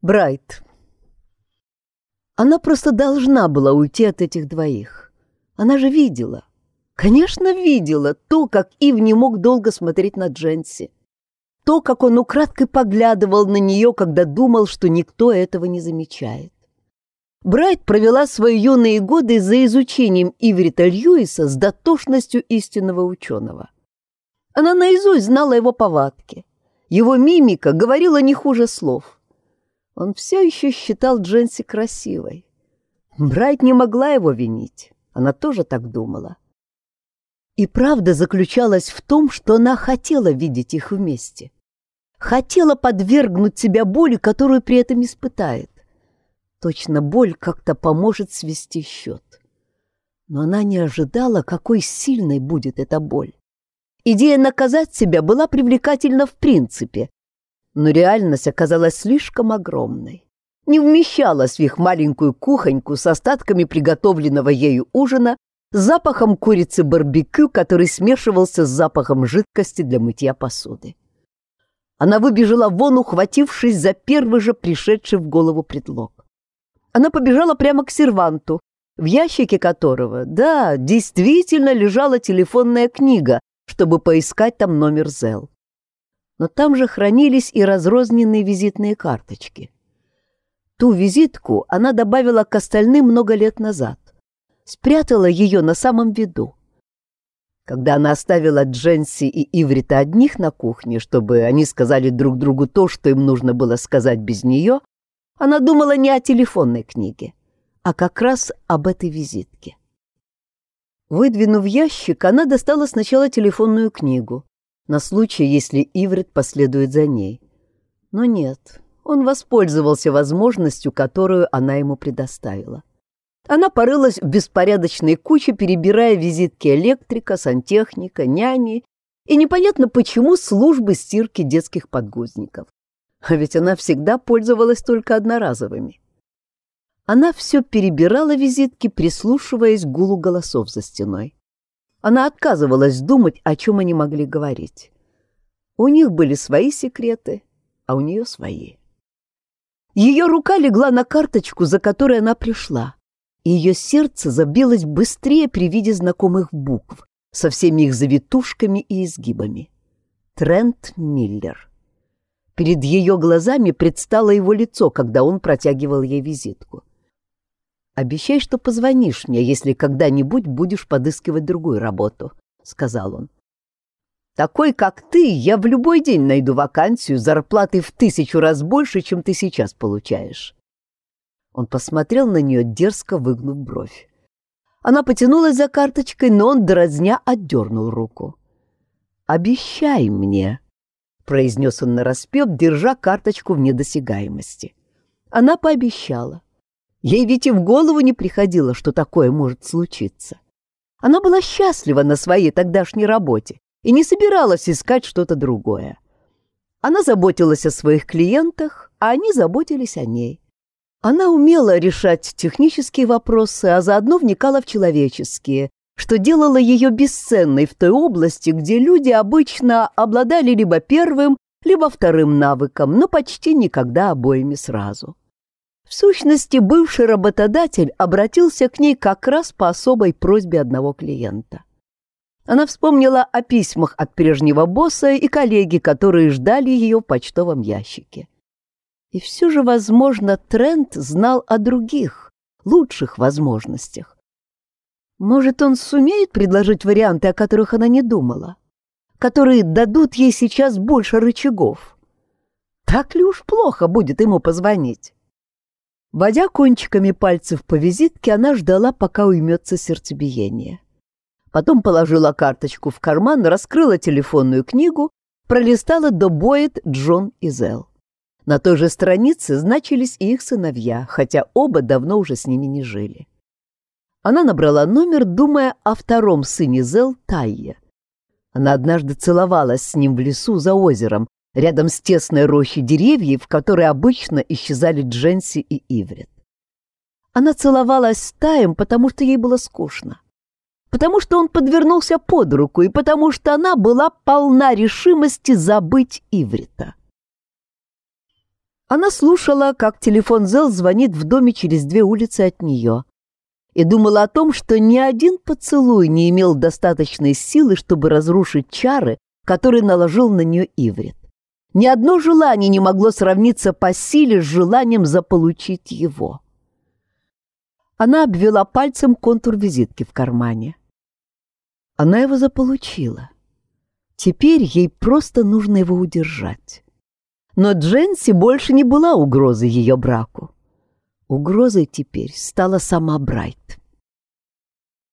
Брайт. Она просто должна была уйти от этих двоих. Она же видела, конечно, видела то, как Ив не мог долго смотреть на Дженси. То, как он украдкой поглядывал на нее, когда думал, что никто этого не замечает. Брайт провела свои юные годы за изучением Иврита Льюиса с дотошностью истинного ученого. Она наизусть знала его повадки. Его мимика говорила не хуже слов. Он все еще считал Дженси красивой. Брайт не могла его винить. Она тоже так думала. И правда заключалась в том, что она хотела видеть их вместе. Хотела подвергнуть себя боли, которую при этом испытает. Точно боль как-то поможет свести счет. Но она не ожидала, какой сильной будет эта боль. Идея наказать себя была привлекательна в принципе, но реальность оказалась слишком огромной. Не вмещалась в их маленькую кухоньку с остатками приготовленного ею ужина, запахом курицы барбекю, который смешивался с запахом жидкости для мытья посуды. Она выбежала вон, ухватившись за первый же пришедший в голову предлог. Она побежала прямо к серванту, в ящике которого, да, действительно лежала телефонная книга, чтобы поискать там номер Зел но там же хранились и разрозненные визитные карточки. Ту визитку она добавила к остальным много лет назад, спрятала ее на самом виду. Когда она оставила Дженси и Иврита одних на кухне, чтобы они сказали друг другу то, что им нужно было сказать без нее, она думала не о телефонной книге, а как раз об этой визитке. Выдвинув ящик, она достала сначала телефонную книгу, на случай, если Иврит последует за ней. Но нет, он воспользовался возможностью, которую она ему предоставила. Она порылась в беспорядочной куче, перебирая визитки электрика, сантехника, няни и непонятно почему службы стирки детских подгузников. А ведь она всегда пользовалась только одноразовыми. Она все перебирала визитки, прислушиваясь к гулу голосов за стеной. Она отказывалась думать, о чем они могли говорить. У них были свои секреты, а у нее свои. Ее рука легла на карточку, за которой она пришла, и ее сердце забилось быстрее при виде знакомых букв со всеми их завитушками и изгибами. Трент Миллер. Перед ее глазами предстало его лицо, когда он протягивал ей визитку. «Обещай, что позвонишь мне, если когда-нибудь будешь подыскивать другую работу», — сказал он. «Такой, как ты, я в любой день найду вакансию зарплаты в тысячу раз больше, чем ты сейчас получаешь». Он посмотрел на нее, дерзко выгнув бровь. Она потянулась за карточкой, но он, дразня, отдернул руку. «Обещай мне», — произнес он нараспев, держа карточку в недосягаемости. Она пообещала. Ей ведь и в голову не приходило, что такое может случиться. Она была счастлива на своей тогдашней работе и не собиралась искать что-то другое. Она заботилась о своих клиентах, а они заботились о ней. Она умела решать технические вопросы, а заодно вникала в человеческие, что делало ее бесценной в той области, где люди обычно обладали либо первым, либо вторым навыком, но почти никогда обоими сразу. В сущности, бывший работодатель обратился к ней как раз по особой просьбе одного клиента. Она вспомнила о письмах от прежнего босса и коллеги, которые ждали ее в почтовом ящике. И все же, возможно, Трент знал о других, лучших возможностях. Может, он сумеет предложить варианты, о которых она не думала, которые дадут ей сейчас больше рычагов? Так ли уж плохо будет ему позвонить? Водя кончиками пальцев по визитке, она ждала, пока уймется сердцебиение. Потом положила карточку в карман, раскрыла телефонную книгу, пролистала до Боет, Джон и Зел. На той же странице значились и их сыновья, хотя оба давно уже с ними не жили. Она набрала номер, думая о втором сыне Зел, Тайе. Она однажды целовалась с ним в лесу за озером, рядом с тесной рощей деревьев, в которой обычно исчезали Дженси и Иврит. Она целовалась с Таем, потому что ей было скучно, потому что он подвернулся под руку и потому что она была полна решимости забыть Иврита. Она слушала, как телефон Зел звонит в доме через две улицы от нее, и думала о том, что ни один поцелуй не имел достаточной силы, чтобы разрушить чары, которые наложил на нее Иврит. Ни одно желание не могло сравниться по силе с желанием заполучить его. Она обвела пальцем контур визитки в кармане. Она его заполучила. Теперь ей просто нужно его удержать. Но Дженси больше не была угрозой ее браку. Угрозой теперь стала сама Брайт.